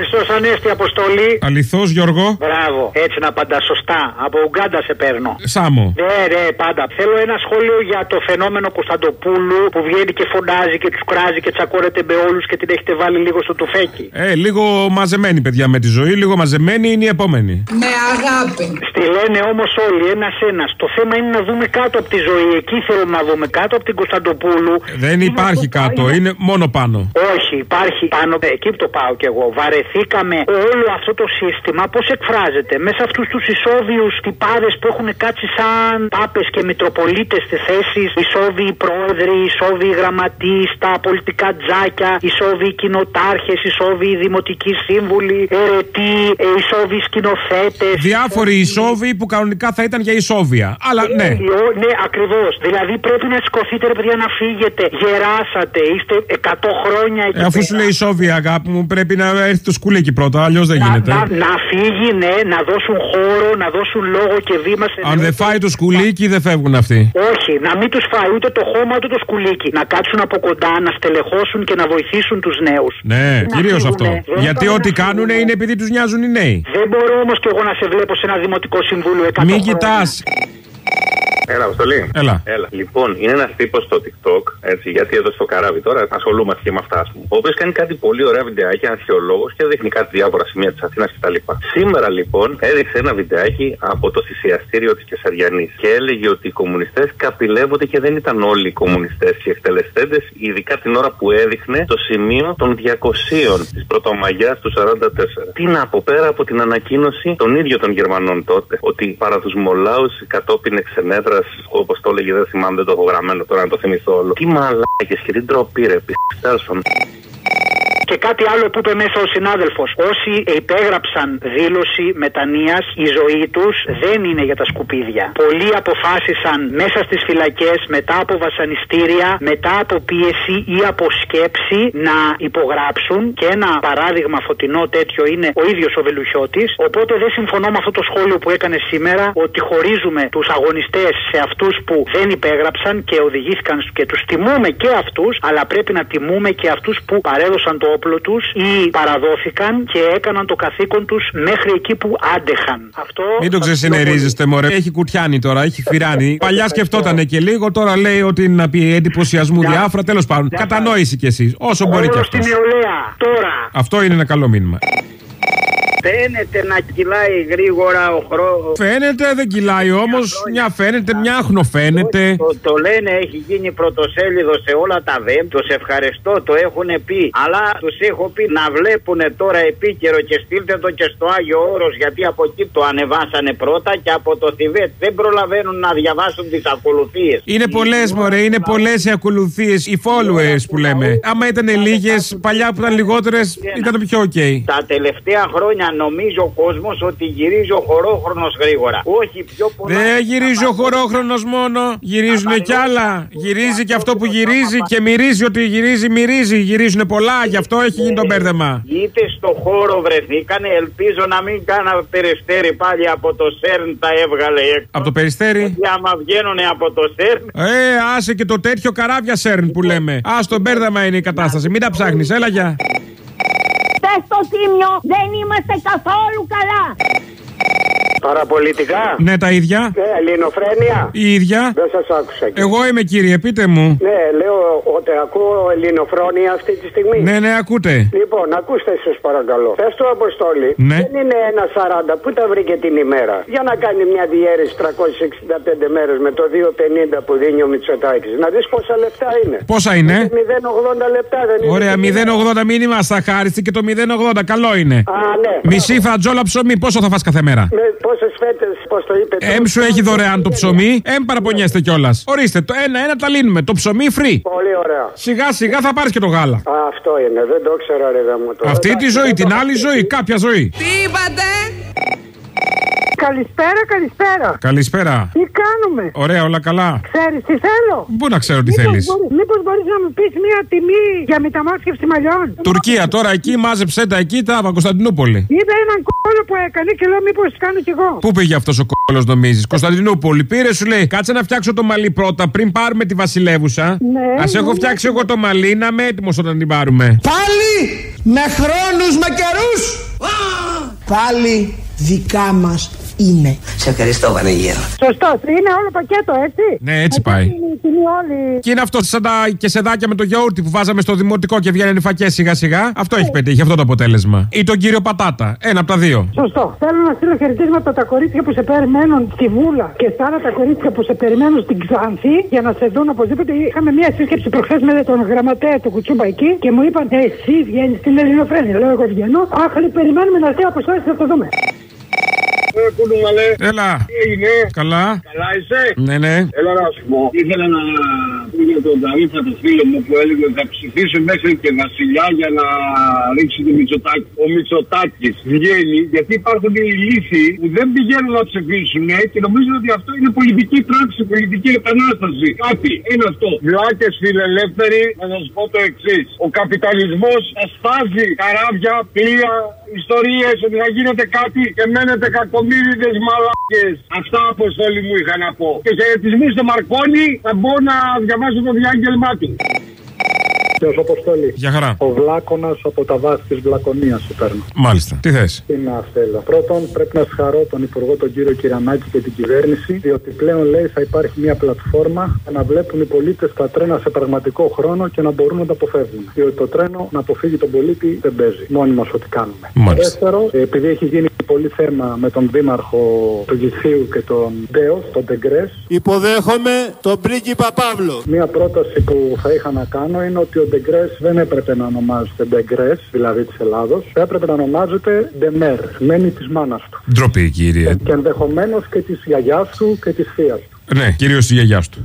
Χριστός Ανέστη Αποστολή. Αληθώς, Γιώργο. Μπράβο, έτσι να απαντά σωστά. Από Ουγκάντα σε παίρνω. Σάμο. Ναι, ναι, πάντα. Θέλω ένα σχόλιο για το φαινόμενο Κωνσταντοπούλου που βγαίνει και φωνάζει και τους κράζει και τσακώνεται με όλους και την έχετε βάλει λίγο στο τουφέκι. Ε, λίγο μαζεμένη, παιδιά, με τη ζωή. Λίγο μαζεμένη είναι η επόμενη. Με αγάπη. Στη λένε όμως όλοι ένα-ένα. Το θέμα είναι να δούμε κάτω από τη ζωή. Εκεί θέλω να δούμε κάτω από την Κωνσταντοπούλου. Δεν υπάρχει αυτό- κάτω, είναι μόνο πάνω. Όχι, υπάρχει πάνω. Εκεί που το πάω κι εγώ. Βαρεθήκαμε όλο αυτό το σύστημα πώς εκφράζεται; Μέσα αυτούς τους ισόβιου τυπάδες που έχουν κάτσει σαν πάπε και μητροπολίτες στι θέσει. Ισόβιοι πρόεδροι, ισόβιοι γραμματεί, τα πολιτικά τζάκια, ισόβιοι κοινοτάρχες, ισόβιοι δημοτικοί σύμβουλοι, ερετοί, ε, ισόβιοι σκηνοθέτες. Διάφοροι ισόβοι που κανονικά θα ήταν για ισόβια. Αλλά ναι. Ναι, ακριβώς. Δηλαδή πρέπει να σηκωθείτε, ρε παιδιά, να φύγετε. Γεράσατε, είστε 100 χρόνια εκεί. Ε, αφού πέρα. σου λέει ισόβια, αγάπη μου, πρέπει να έρθεις το σκουλίκι πρώτα. Αλλιώς δεν να, γίνεται. να, να φύγει, ναι, να δώσουν χώρο, να δώσουν λόγο και βήμα σε Αν δεν φάει το σκουλίκι, δεν φεύγουν αυτοί. Όχι, να μην τους φάει ούτε το χώμα ούτε το σκουλίκι. Να κάτσουν από κοντά, να στελεχώσουν και να βοηθήσουν τους νέους. Ναι, κυρίως αυτό. Γιατί ό,τι κάνουν είναι επειδή τους νοιάζουν οι νέοι. Δεν μπορώ όμως και εγώ να σε βλέπω σε ένα δημοτικό συμβούλιο 100 Μην χρόνια. κοιτάς. Έλα, Αποστολή. Έλα. Έλα. Λοιπόν, είναι ένας τύπος στο TikTok, έτσι, γιατί εδώ στο καράβι τώρα ασχολούμαστε και με αυτά, ας πούμε. Ο οποίος κάνει κάτι πολύ ωραία βιντεάκι, αρχαιολόγος και δείχνει κάτι διάφορα σημεία της Αθήνας κτλ. Σήμερα λοιπόν έδειξε ένα βιντεάκι από το θυσιαστήριο της Κεσαριανής και έλεγε ότι οι κομμουνιστές καπηλεύονται και δεν ήταν όλοι οι κομμουνιστές και εκτελεστέντες, ειδικά την ώρα που έδειχνε το σημείο των 200 της Πρωτομαγιάς του 44. Τι να πω πέρα από την ανακοίνωση των ίδιων των Γερμανών τότε, ότι παρά του Μολάου κατόπιν εξενέδρας, όπως το έλεγε, δεν θυμάμαι, δεν το έχω γραμμένο τώρα να το θυμηθώ όλο. Τι μαλάκες και τι ντροπή, ρε, πιστέρσον. Και κάτι άλλο που είπε μέσα ο συνάδελφος. Όσοι υπέγραψαν δήλωση μετανία, η ζωή τους δεν είναι για τα σκουπίδια. Πολλοί αποφάσισαν μέσα στις φυλακές, μετά από βασανιστήρια, μετά από πίεση ή από σκέψη να υπογράψουν. Και ένα παράδειγμα φωτεινό τέτοιο είναι ο ίδιος ο Βελουχιώτης. Οπότε δεν συμφωνώ με αυτό το σχόλιο που έκανε σήμερα ότι χωρίζουμε τους αγωνιστές σε αυτούς που δεν υπέγραψαν και οδηγήθηκαν και τους τιμούμε και αυτούς, αλλά πρέπει να τιμούμε και αυτούς που παρέδωσαν το όπλο τους ή παραδόθηκαν και έκαναν το καθήκον τους μέχρι εκεί που άντεχαν. Αυτό Μην το σας ξεσυνερίζεστε, μωρέ. Έχει κουτιάνει τώρα, έχει φυράνει. Παλιά σκεφτόταν και λίγο, τώρα λέει ότι είναι να πει εντυπωσιασμού διάφορα. Τέλος πάντων, κατανόηση κι εσείς. Όσο μπορεί κι Όλο αυτός. στην νεολαία τώρα. Αυτό είναι ένα καλό μήνυμα. Φαίνεται να κυλάει γρήγορα ο χρόνος. Φαίνεται, δεν κυλάει όμως. Μια φαίνεται, μια αχνοφαίνεται. Το, το λένε έχει γίνει πρωτοσέλιδο σε όλα τα web. Τους ευχαριστώ, το έχουν πει. Αλλά τους έχω πει να βλέπουν τώρα επίκαιρο και στείλτε το και στο Άγιο Όρος γιατί από εκεί το ανεβάσανε πρώτα και από το Θιβέτ δεν προλαβαίνουν να διαβάσουν τις ακολουθίες. Είναι πολλές, μωρέ, είναι πολλές οι ακολουθίες, οι followers που λέμε. Άμα ήταν λίγες, παλιά που ήταν λιγότερες, ήταν πιο οκ. Τα τελευταία χρόνια νομίζει ο κόσμος ότι γυρίζει ο χωρόχρονος γρήγορα. Όχι πιο πολλά. Δεν γυρίζει ο χωρόχρονος μόνο. Γυρίζουν κι άλλα. Γυρίζει και αυτό που γυρίζει και μυρίζει ότι γυρίζει, μυρίζει. Γυρίζουν πολλά, γι' αυτό έχει γίνει το μπέρδεμα. Είτε στο χώρο βρεθήκανε, ελπίζω να μην κάνα περιστέρι πάλι από το CERN τα έβγαλε έξω. Από το περιστέρι. Και άμα βγαίνουν από το ΣΕΡΝ, Ε, άσε και το τέτοιο καράβια σέρν που λέμε. Α, το μπέρδεμα είναι η κατάσταση. Μην τα ψάχνεις, έλα για. Πες στο τίμιο, δεν είμαστε καθόλου καλά. Παραπολιτικά; Ναι, τα ίδια. Ε, ελληνοφρένεια; Η ίδια. Δεν σας άκουσα. κύριε. Εγώ είμαι κύριε, πείτε μου. Ναι, λέω ότι ακούω ελληνοφρόνια αυτή τη στιγμή. Ναι, ναι, ακούτε. Λοιπόν, ακούστε σας παρακαλώ. Πε του Αποστόλη, Ναι. δεν είναι ένα 40 που τα βρήκε την ημέρα; Για να κάνει μια διαίρεση 365 μέρες με το 2,50 που δίνει ο Μητσοτάκης. Να δεις πόσα λεπτά είναι. Πόσα είναι; 0,80 λεπτά δεν είναι. Ωραία, την ημέρα. 0,80 μήνυμα στα χάριστη και το 0,80. Καλό είναι. Α, ναι. Μισή φατζόλα ψωμί, πόσο θα φας κάθε μέρα; Με πόσε φέτες, πώς το είπε. Εμ σου έχει δωρεάν το ψωμί, εμ παραπονιέστε κιόλας. Ορίστε, το ένα-ένα τα λύνουμε. Το ψωμί free. Πολύ ωραία. Σιγά σιγά θα πάρεις και το γάλα. Α, αυτό είναι, δεν το ήξερα, ρε μου το. Αυτή τη ζωή, την άλλη ζωή, κάποια ζωή. Τι είπατε; Καλησπέρα, καλησπέρα. Καλησπέρα. Τι κάνουμε; Ωραία, όλα καλά; Ξέρεις τι θέλω; Πού να ξέρω τι θέλεις; Μήπως μπορείς να μου πεις μία τιμή για μεταμόσχευση μαλλιών; Τουρκία, τώρα εκεί, μάζεψε τα εκεί, τα από Κωνσταντινούπολη. Είδα έναν κόλλο που έκανε και λέω μήπως κάνω κι εγώ. Πού πήγε αυτός ο κόλλο, νομίζεις; Κωνσταντινούπολη. Πήρε, σου λέει, κάτσε να φτιάξω το μαλλί πρώτα πριν πάρουμε τη Βασιλεύουσα. Ναι, Α έχω ναι. φτιάξει εγώ το μαλλί να είμαι έτοιμος όταν την πάρουμε. Πάλι με χρόνους με καιρούς πάλι δικά μας είναι. Σε ευχαριστώ Βανίγερο. Σωστό. Είναι όλο πακέτο, έτσι. Ναι, έτσι Μετά πάει. είναι η τιμή όλη. Και είναι αυτό σαν τα κεσεδάκια με το γιαούρτι που βάζαμε στο δημοτικό και βγαίνουν φακές σιγά σιγά. Αυτό έχει πετύχει, αυτό το αποτέλεσμα. Ή τον κύριο Πατάτα. Ένα από τα δύο. Σωστό. Θέλω να στείλω χαιρετίσματα τα κορίτσια που σε περιμένουν στη Βούλα και στα άλλα τα κορίτσια που σε περιμένουν στην Ξάνθη για να σε δουν οπωσδήποτε. Είχαμε μια σύσκεψη προχθές με τον γραμματέα του Κουτσούμπα εκεί και μου είπαν Εσύ βγαίνεις στην Ελληνοφρένεια. Λέω Εγώ βγαίνω. Αχ, λέει, περιμένουμε να έρθει αποστόλης να το δούμε. Ε, κουλούμαλε. Έλα. Τι έγινε; Καλά. Καλά είσαι; Ναι, ναι. Έλα να σου πω. Ήθελα να πω για τον Ταρίφα το φίλο μου που έλεγε ότι θα ψηφίσει μέχρι και βασιλιά για να ρίξει το Μητσοτάκη. Ο Μητσοτάκης βγαίνει γιατί υπάρχουν οι λύθοι που δεν πηγαίνουν να ψηφίσουν ε, και νομίζουν ότι αυτό είναι πολιτική πράξη, πολιτική επανάσταση. Κάτι είναι αυτό. Βλάκε φιλελεύθεροι, να σας πω το εξής. Ο καπιταλισμός ασπάζει καράβια, πλοία, ιστορίες ότι θα γίνεται κάτι και μένετε κακομίριδε μαλάκες. Αυτά αποστόλη μου είχα να πω. Και χαιρετισμούς στο Μαρκόνι θα μπω να διαβάσω το διάγγελμά του. Γεια σου, Αποστολή. Για χαρά. Ο Βλάκονα από τα βάθη της Βλακωνίας σου παίρνω. Μάλιστα. Τι θες; Τι να θέλω. Πρώτον, πρέπει να συγχαρώ τον Υπουργό, τον κύριο Κυρανάκη και την κυβέρνηση, διότι πλέον λέει θα υπάρχει μια πλατφόρμα για να βλέπουν οι πολίτες τα τρένα σε πραγματικό χρόνο και να μπορούν να τα αποφεύγουν. Διότι το τρένο να αποφύγει τον πολίτη δεν παίζει. Μόνοι μας ό,τι κάνουμε. Μάλιστα. Δεύτερο, επειδή έχει γίνει πολύ θέμα με τον Δήμαρχο του Γηθίου και τον Ντέο, τον Τεγκρέ, Υποδέχομαι τον πρίγκιπα Παύλο. Μία πρόταση που θα είχα να κάνω είναι ότι ο Ντεγκρές δεν έπρεπε να ονομάζεται Ντεγκρές, δηλαδή της Ελλάδος. Έπρεπε να ονομάζεται Ντεμέρ, μένει της μάνας του. Ντροπή, κύριε. Και ενδεχομένως και της γιαγιάς του και της θείας του. Ναι, κυρίως η γιαγιάς του.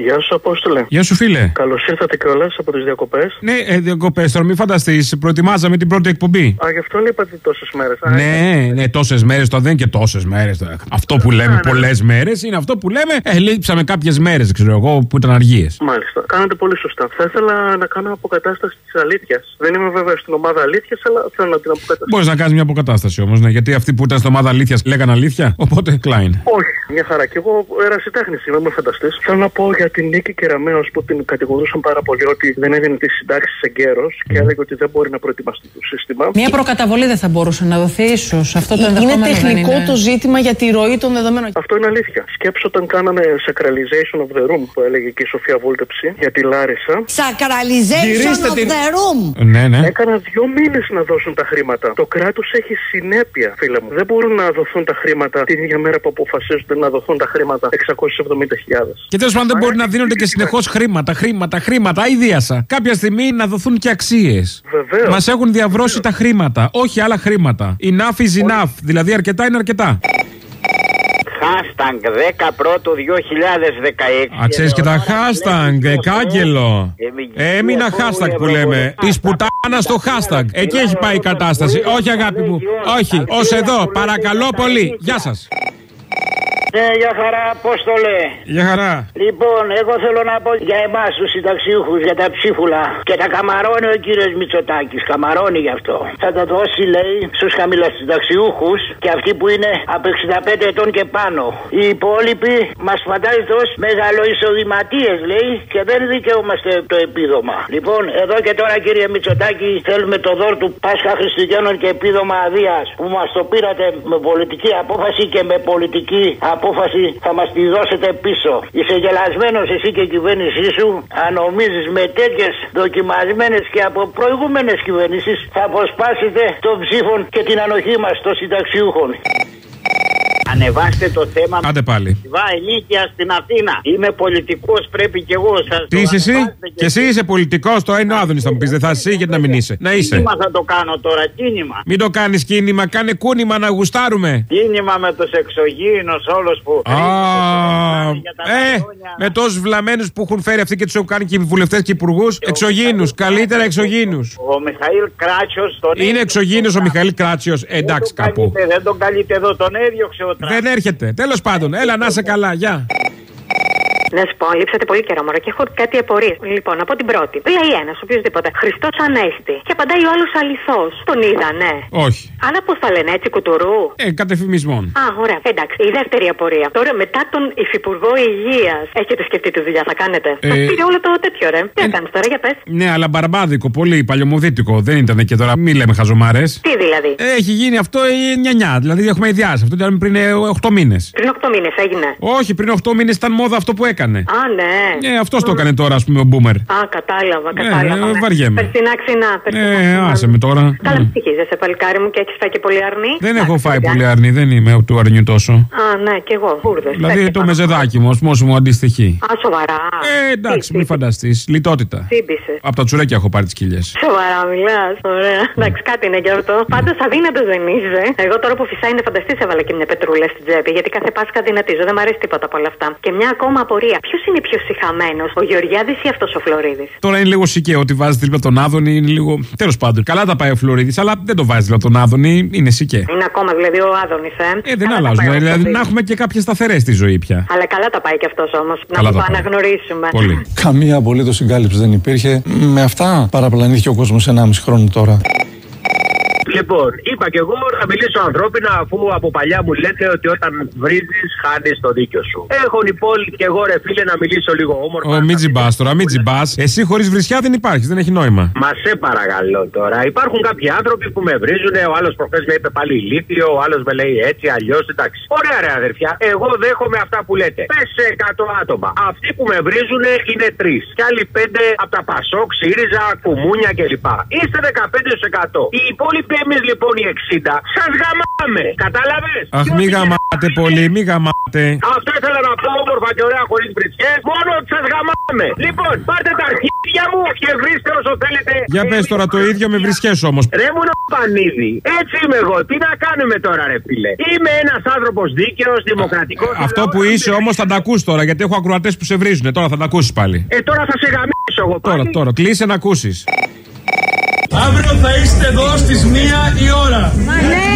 Γεια σου, Απόστολε. Γεια σου, φίλε. Καλώς ήρθατε κιόλα από τις διακοπές. Ναι, ε, διακοπές τώρα, μην φανταστείς. Προετοιμάζαμε την πρώτη εκπομπή. Α, γι' αυτό είπατε τόσες μέρες. Ναι, ναι, τόσες μέρες. Το δεν είναι και τόσες μέρες. Αυτό που λέμε ναι. πολλές μέρες είναι αυτό που λέμε. Ε, λείψαμε κάποιες μέρες, ξέρω εγώ, που ήταν αργίες. Μάλιστα. Κάνατε πολύ σωστά. Θα ήθελα να κάνω αποκατάσταση της αλήθειας. Δεν είμαι βέβαια στην ομάδα αλήθειας, αλλά θέλω να την αποκαταστήσω. Μπορείς να κάνεις μια αποκατάσταση όμως, ναι, γιατί αυτοί που ήταν στην ομάδα αλήθειας λέγανε αλήθεια. Οπότε, Κλάιν. Όχι, μια χαρά. Και εγώ ερασιτέχνης είμαι, μην φανταστείς. Θέλω να πω για την Νίκη Κεραμέο που την κατηγορούσαν πάρα πολύ ότι δεν έδινε τις συντάξεις εγκαίρω και έλεγε ότι δεν μπορεί να προετοιμαστεί το σύστημα. Μια προκαταβολή δεν θα μπορούσε να δοθεί, ίσως. Αυτό το Είναι ενδεχόμενο δεν τεχνικό είναι. το ζήτημα για τη ροή των δεδομένων. Αυτό είναι αλήθεια. Σκέψω όταν κάναμε sacralization of the room που έλεγε και η Σοφία Βούλτεψη για τη Λάρισα. Sacralization of the room. Ναι, ναι. Έκανα δύο μήνες να δώσουν τα χρήματα. Το κράτος έχει συνέπεια, φίλε μου. Δεν μπορούν να δοθούν τα χρήματα την ίδια μέρα που αποφασίζονται να δοθούν τα χρήματα 670.000. Και τέλος πάντων δεν μπορεί να δίνονται και συνεχώς χρήματα, χρήματα, χρήματα. Αηδίασα. Κάποια στιγμή να δοθούν και αξίες. Βεβαίως. Μας έχουν διαβρώσει τα χρήματα, όχι άλλα χρήματα. Enough is enough. Δηλαδή αρκετά είναι αρκετά. Hashtag 10 πρώτου 2016. Α, ξέρεις και τα hashtag, ε, κάγκελο. Έμεινα hashtag που λέμε. Τη πουτάνα στο hashtag. Εκεί έχει πάει η κατάσταση. Όχι, αγάπη μου. Όχι. Ω εδώ. Παρακαλώ πολύ. Γεια σας. Ναι, για χαρά, πώς το λέει. Γεια χαρά. Λοιπόν, εγώ θέλω να πω για εμάς τους συνταξιούχους, για τα ψίχουλα. Και τα καμαρώνει ο κύριος Μητσοτάκης. Καμαρώνει γι' αυτό. Θα τα δώσει, λέει, στους χαμηλασυνταξιούχου και αυτοί που είναι από 65 ετών και πάνω. Οι υπόλοιποι μας φαντάζεται ω μεγαλοεισοδηματίες, λέει, και δεν δικαιούμαστε το επίδομα. Λοιπόν, εδώ και τώρα, κύριε Μητσοτάκη, θέλουμε το δώρο του Πάσχα Χριστουγέννων και επίδομα αδείας που μας το πήρατε με πολιτική απόφαση και με πολιτική απόφαση θα μας τη δώσετε πίσω. Είσαι γελασμένος εσύ και η κυβέρνησή σου αν νομίζεις με τέτοιες δοκιμασμένες και από προηγούμενες κυβερνήσεις θα αποσπάσετε των ψήφων και την ανοχή μας των συνταξιούχων. Ανεβάστε το θέμα Άντε πάλι. Βά ενίκεια στην Αθήνα. Είμαι πολιτικός, πρέπει κι εγώ σας Τι είσαι εσύ, και εσύ είσαι πολιτικός. Το είναι ο Άδωνης θα μου πεις. Δεν θα είσαι γιατί να μην είσαι; Να είσαι. Κίνημα θα το κάνω τώρα, κίνημα. Μην το κάνεις κίνημα, κάνε κούνημα να γουστάρουμε. Κίνημα με τους εξωγήινους όλους που. Α, ε, με τόσους βλαμμένους που έχουν φέρει αυτοί και τους έχουν κάνει και οι βουλευτές και οι υπουργούς. Εξωγήνου, καλύτερα εξωγήνου. Ο Μιχαήλ Κράτσιο τον Είναι εξωγήινος ο Μιχαήλ Κράτσιο. Εντάξει κάπου. Καλείτε, δεν τον καλείτε εδώ, τον έδιωξε ο Τραμπ. Δεν έρχεται. Τέλος πάντων, έλα να είσαι καλά. Γεια. Να σου πω, λείψατε πολύ καιρό μωρό και έχω κάτι απορίες. Λοιπόν, από την πρώτη. Λέει ένας, οποιοδήποτε. Χριστό Ανέστη. Και απαντάει ο άλλος αληθό. Τον είδα, ναι. Όχι. Αλλά πώς θα λένε, έτσι κουτουρού. Ε, κατεφημισμών. Α, ωραία. Εντάξει. Η δεύτερη απορία. Τώρα μετά τον Υφυπουργό Υγείας. Έχετε σκεφτεί τι δουλειά θα κάνετε. Ε, Θα πήρε όλο το τέτοιο, ρε. Τι έκανες τώρα, για πες. Ναι, αλλά μπαρμπάδικο, πολύ παλιωμοδίτικο. Δεν ήταν και τώρα, μη λέμε χαζομάρες. Τι δηλαδή; Έχει γίνει αυτό η νιανιά. Δηλαδή έχουμε ιδιάσει. Αυτό ήταν πριν 8 μήνες. Πριν 8 μήνες έγινε. Όχι, πριν 8 μήνες ήταν μόδα αυτό που έκανε. Α, ναι. Ε, αυτός το έκανε τώρα, ας πούμε, ο Μπούμερ. Α, κατάλαβα, κατάλαβα. Ε, ναι. βαριέμαι. Περσινά ξινά, περσινά. Ε, άσε με τώρα. Καλά, Ε. ψυχίζεσαι, παλικάρι μου, και έχει φάει και πολύ αρνή. Δεν έχω φάει πολύ αρνή, δεν είμαι του αρνιού τόσο. Α, ναι, κι εγώ. Βούρδες. Δηλαδή το μεζεδάκι μου, όσο μου αντιστοιχεί. Α, σοβαρά. Ε, εντάξει, μην φανταστείς. Λιτότητα. Σύμπησες. Από τα τσουρέκια έχω πάρει τις κοιλιές. Σοβαρά, μιλάς. Ωραία. Εντάξει, κάτι είναι και αυτό. Πάντως αδύνατος δεν είσαι. Εγώ τώρα που φυσάει είναι φανταστή, έβαλα και μια πετρούλα στην τσέπη. Γιατί κάθε Πάσχα δυνατίζω. Δεν μου αρέσει τίποτα από όλα αυτά. Και μια ακόμα απορία. Ποιος είναι πιο συχαμένος, ο Γεωργιάδης ή αυτός ο Φλωρίδης; Τώρα είναι λίγο σικαίο ότι βάζεις δίπλα τον Άδωνη, είναι λίγο. Τέλος πάντων. Καλά τα πάει ο Φλωρίδης, αλλά δεν το βάζεις δίπλα τον Άδωνη, είναι σικέ. Είναι ακόμα δηλαδή ο Άδωνης, ε. Ε, δεν αλλάζουν. Δηλαδή να έχουμε και κάποιες σταθερές στη ζωή πια. Αλλά καλά τα πάει κι αυτός όμως. Να Καλά το τα πάει. αναγνωρίσουμε. Πολύ. Καμία απολύτως συγκάλυψη δεν υπήρχε. Με αυτά παραπλανήθηκε ο κόσμος 1,5 χρόνο τώρα. Λοιπόν, είπα και εγώ να μιλήσω ανθρώπινα αφού από παλιά μου λέτε ότι όταν βρίζεις χάνεις το δίκιο σου. Έχω λοιπόν και εγώ ρε φίλε να μιλήσω λίγο όμορφα. Ο Μίτζιμπά τώρα, Μίτζιμπά. Εσύ χωρίς βρισιά δεν υπάρχει, δεν έχει νόημα. Μα σε παρακαλώ τώρα. Υπάρχουν κάποιοι άνθρωποι που με βρίζουν. Ο άλλος προχθές με είπε πάλι ηλίθιο. Ο άλλος με λέει έτσι, αλλιώς. Εντάξει. Ωραία, ρε αδερφιά. Εγώ δέχομαι αυτά που λέτε. Πες σε 100 άτομα. Αυτοί που με βρίζουν είναι τρεις. Και άλλοι πέντε από τα Πασόκ, ΣΥΡΙΖΑ, Κουμούνια κλπ. Είστε 15%. Οι υπόλοιποι εμείς λοιπόν οι 60 σας γαμάμε. Κατάλαβες; Αχ, μη γαμάτε πολύ, μη γαμάτε. Αυτό ήθελα να πω όμορφα και ωραία χωρίς βρισκέ. Μόνο ότι σας γαμάμε. Λοιπόν, πάρτε τα αρχίδια μου και βρίστε όσο θέλετε. Για πες τώρα το ίδιο με βρισιέ όμως. Ρε μου πανίδι. Έτσι είμαι εγώ. Τι να κάνουμε τώρα, ρε φίλε; Είμαι ένας άνθρωπος δίκαιος, δημοκρατικός. Αυτό που είσαι όμως θα τα ακού τώρα, γιατί έχω ακροατές που σε βρίζουν. Τώρα θα τα ακούσεις πάλι. Ε, τώρα θα σε γαμίσω εγώ πάλι. Τώρα, τώρα, κλείσε να ακούσεις. Αύριο θα είστε εδώ στις μία η ώρα. Μα ναι. ναι